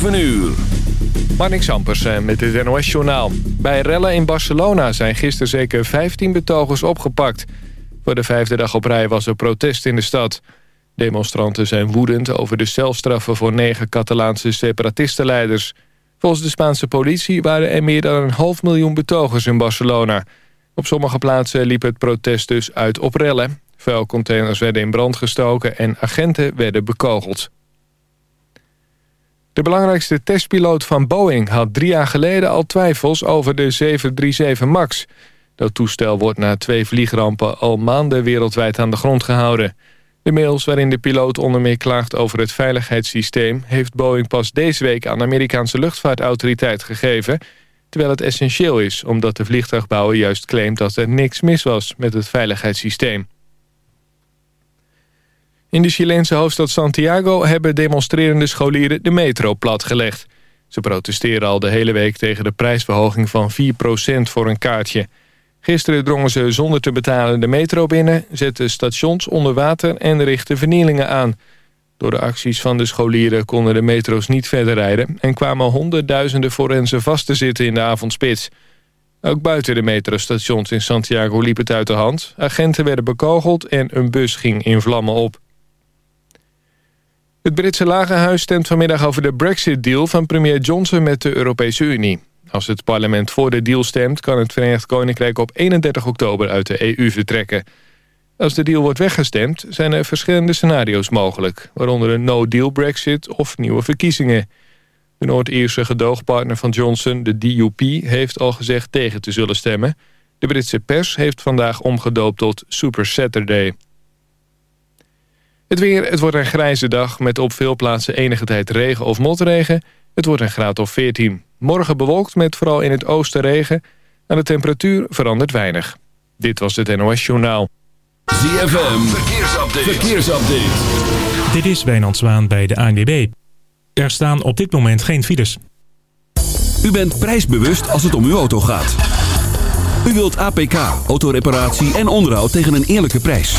7 uur. Marnix met het NOS-journaal. Bij rellen in Barcelona zijn gisteren zeker 15 betogers opgepakt. Voor de vijfde dag op rij was er protest in de stad. Demonstranten zijn woedend over de celstraffen voor negen Catalaanse separatistenleiders. Volgens de Spaanse politie waren er meer dan een half miljoen betogers in Barcelona. Op sommige plaatsen liep het protest dus uit op rellen. Vuilcontainers werden in brand gestoken en agenten werden bekogeld. De belangrijkste testpiloot van Boeing had drie jaar geleden al twijfels over de 737 MAX. Dat toestel wordt na twee vliegrampen al maanden wereldwijd aan de grond gehouden. De mails waarin de piloot onder meer klaagt over het veiligheidssysteem... heeft Boeing pas deze week aan de Amerikaanse luchtvaartautoriteit gegeven... terwijl het essentieel is omdat de vliegtuigbouwer juist claimt dat er niks mis was met het veiligheidssysteem. In de Chileense hoofdstad Santiago hebben demonstrerende scholieren de metro platgelegd. Ze protesteren al de hele week tegen de prijsverhoging van 4% voor een kaartje. Gisteren drongen ze zonder te betalen de metro binnen, zetten stations onder water en richtten vernielingen aan. Door de acties van de scholieren konden de metro's niet verder rijden... en kwamen honderdduizenden forensen vast te zitten in de avondspits. Ook buiten de metrostations in Santiago liep het uit de hand. Agenten werden bekogeld en een bus ging in vlammen op. Het Britse Lagerhuis stemt vanmiddag over de Brexit-deal van premier Johnson met de Europese Unie. Als het parlement voor de deal stemt... kan het Verenigd Koninkrijk op 31 oktober uit de EU vertrekken. Als de deal wordt weggestemd zijn er verschillende scenario's mogelijk... waaronder een no-deal Brexit of nieuwe verkiezingen. De Noord-Ierse gedoogpartner van Johnson, de DUP... heeft al gezegd tegen te zullen stemmen. De Britse pers heeft vandaag omgedoopt tot Super Saturday... Het weer, het wordt een grijze dag met op veel plaatsen enige tijd regen of motregen. Het wordt een graad of 14. Morgen bewolkt met vooral in het oosten regen. En de temperatuur verandert weinig. Dit was het NOS Journaal. ZFM, verkeersupdate. verkeersupdate. Dit is Wijnand Zwaan bij de ANWB. Er staan op dit moment geen files. U bent prijsbewust als het om uw auto gaat. U wilt APK, autoreparatie en onderhoud tegen een eerlijke prijs.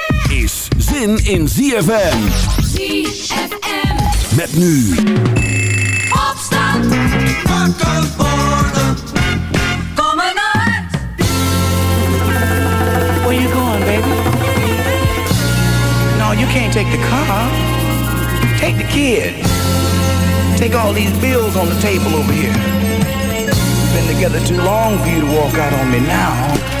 zin in ZFM. ZFM. Met nu Opstand. Wakker worden. Kom maar naar. Where you going, baby? No, you can't take the car. Take the kid. Take all these bills on the table over here. Been together too long for you to walk out on me now.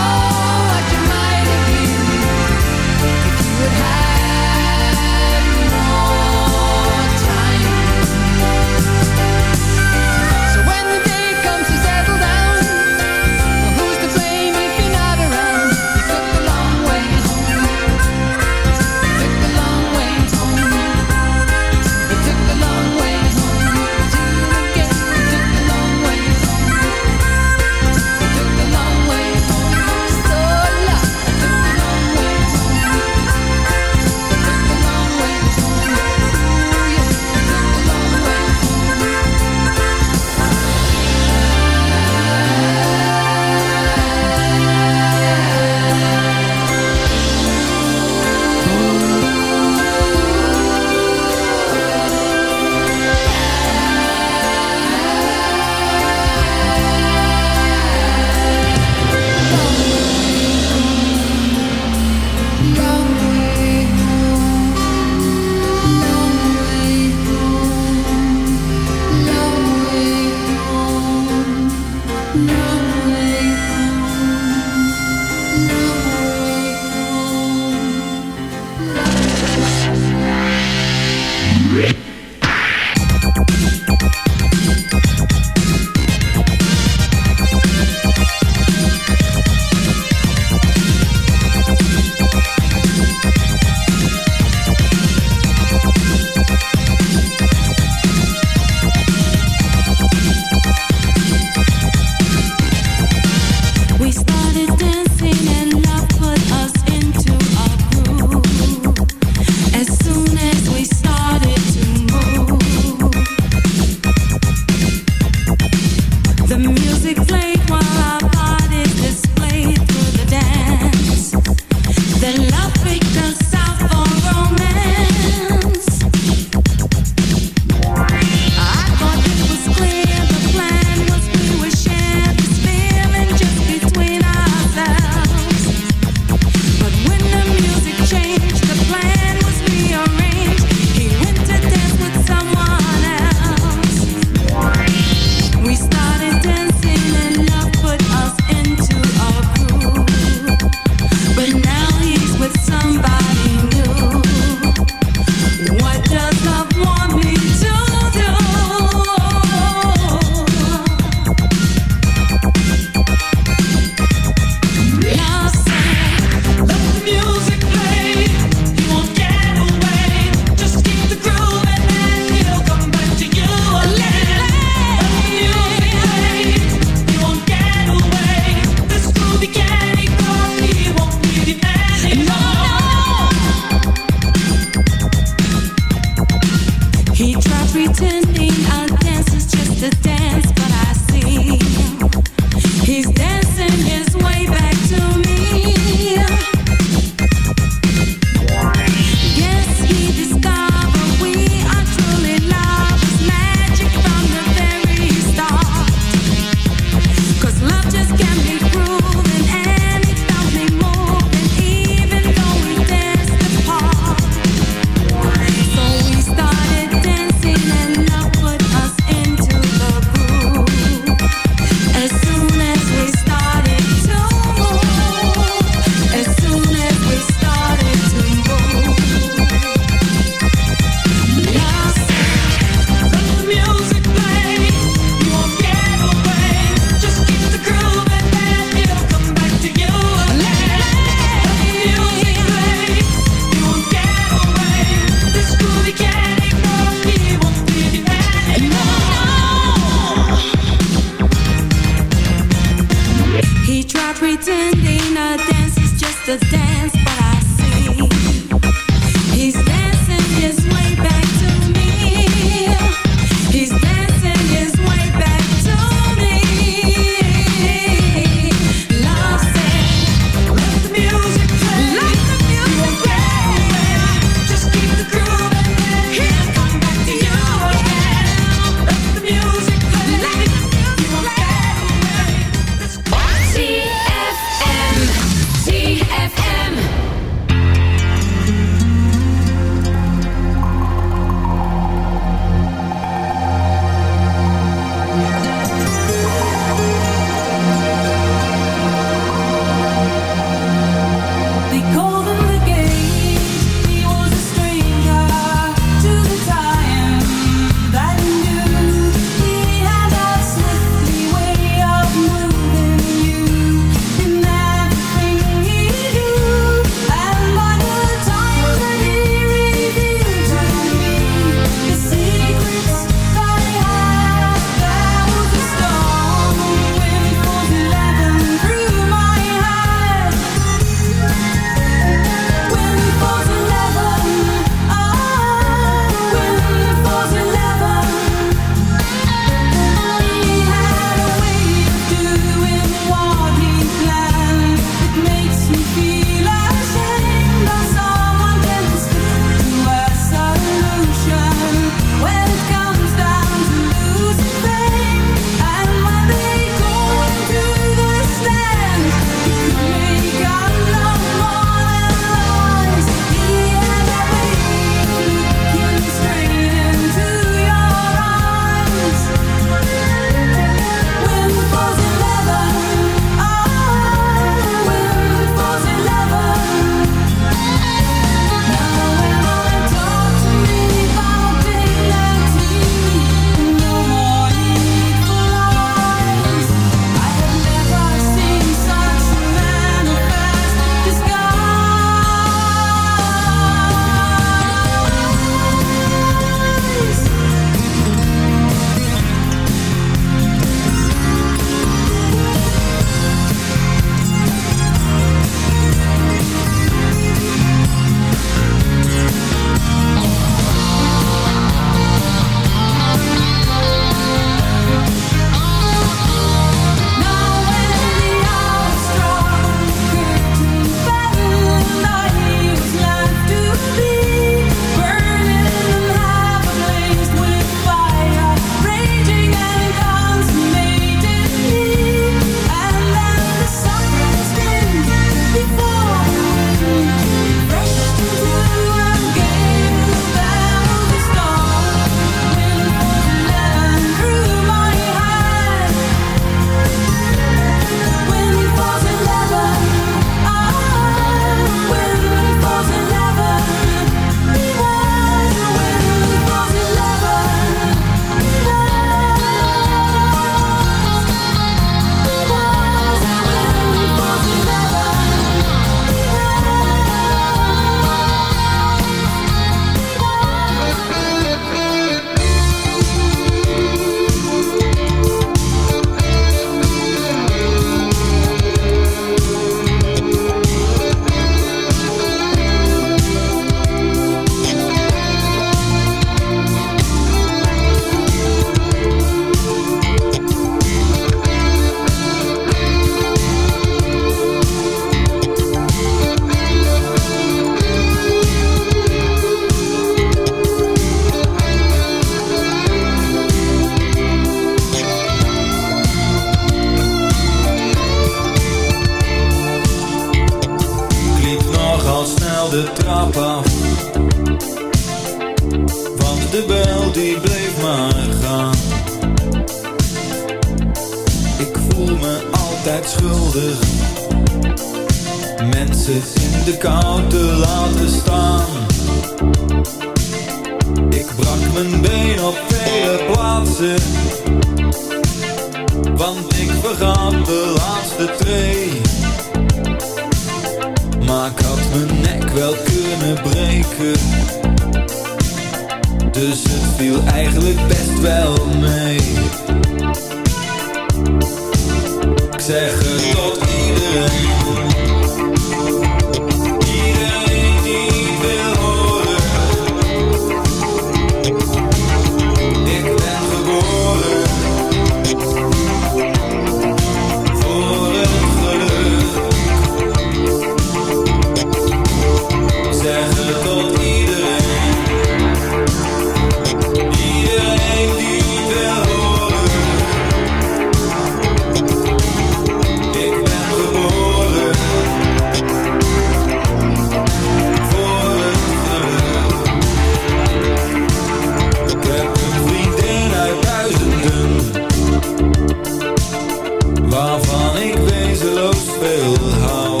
Waarvan ik wezenloos veel hou.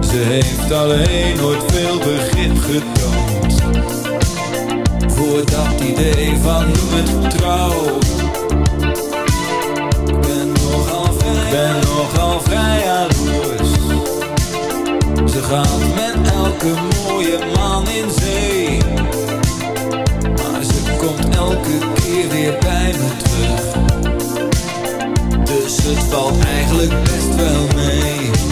Ze heeft alleen nooit veel begrip getoond voor dat idee van doe het trouw. Ik ben nogal vrij, ben nogal vrij jaloers. Ze gaat met elke mooie man in zee. Maar ze komt elke keer weer bij me. Het valt eigenlijk best wel mee.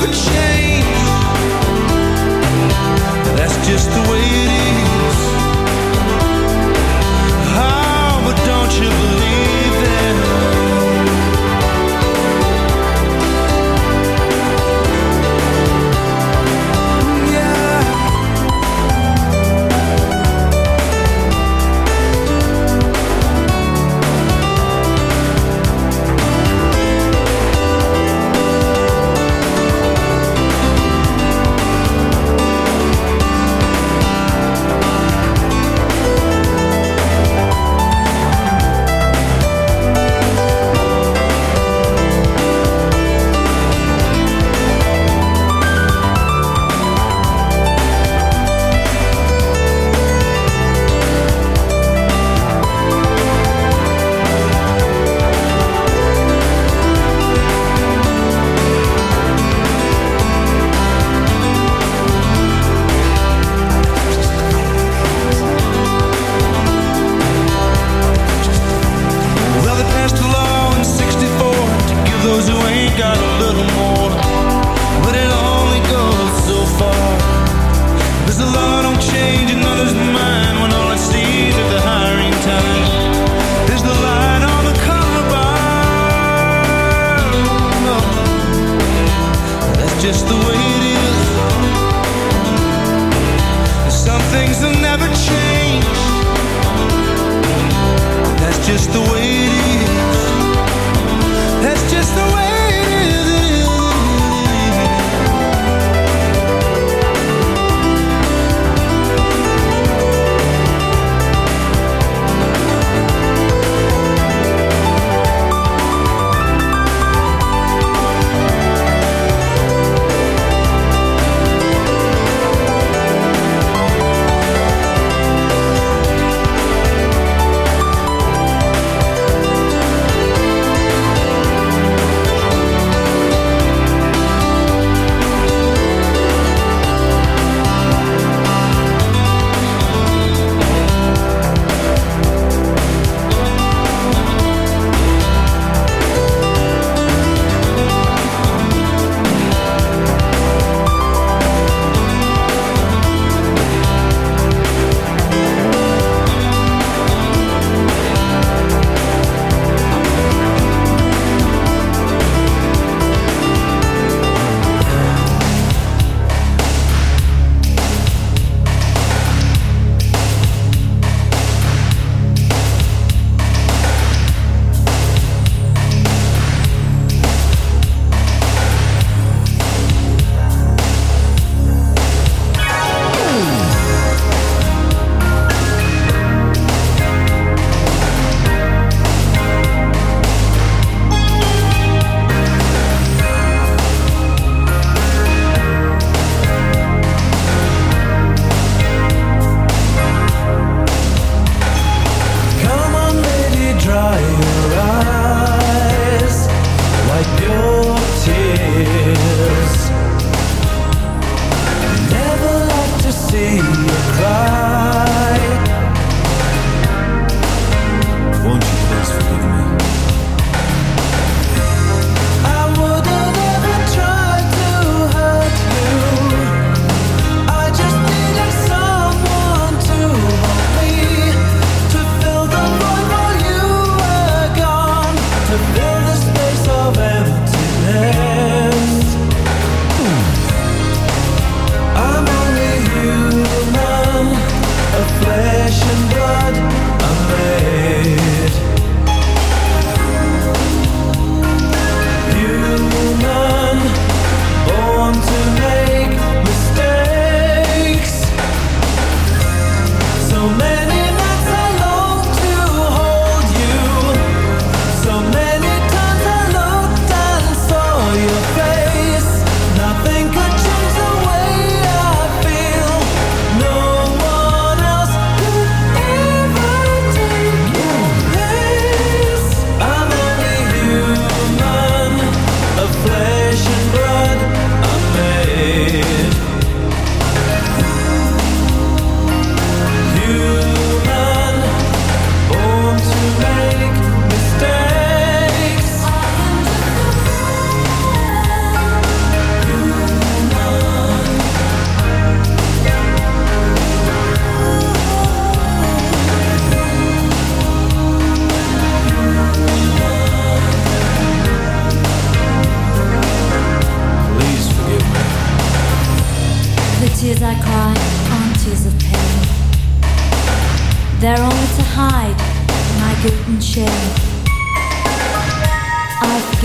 never change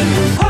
Whoa.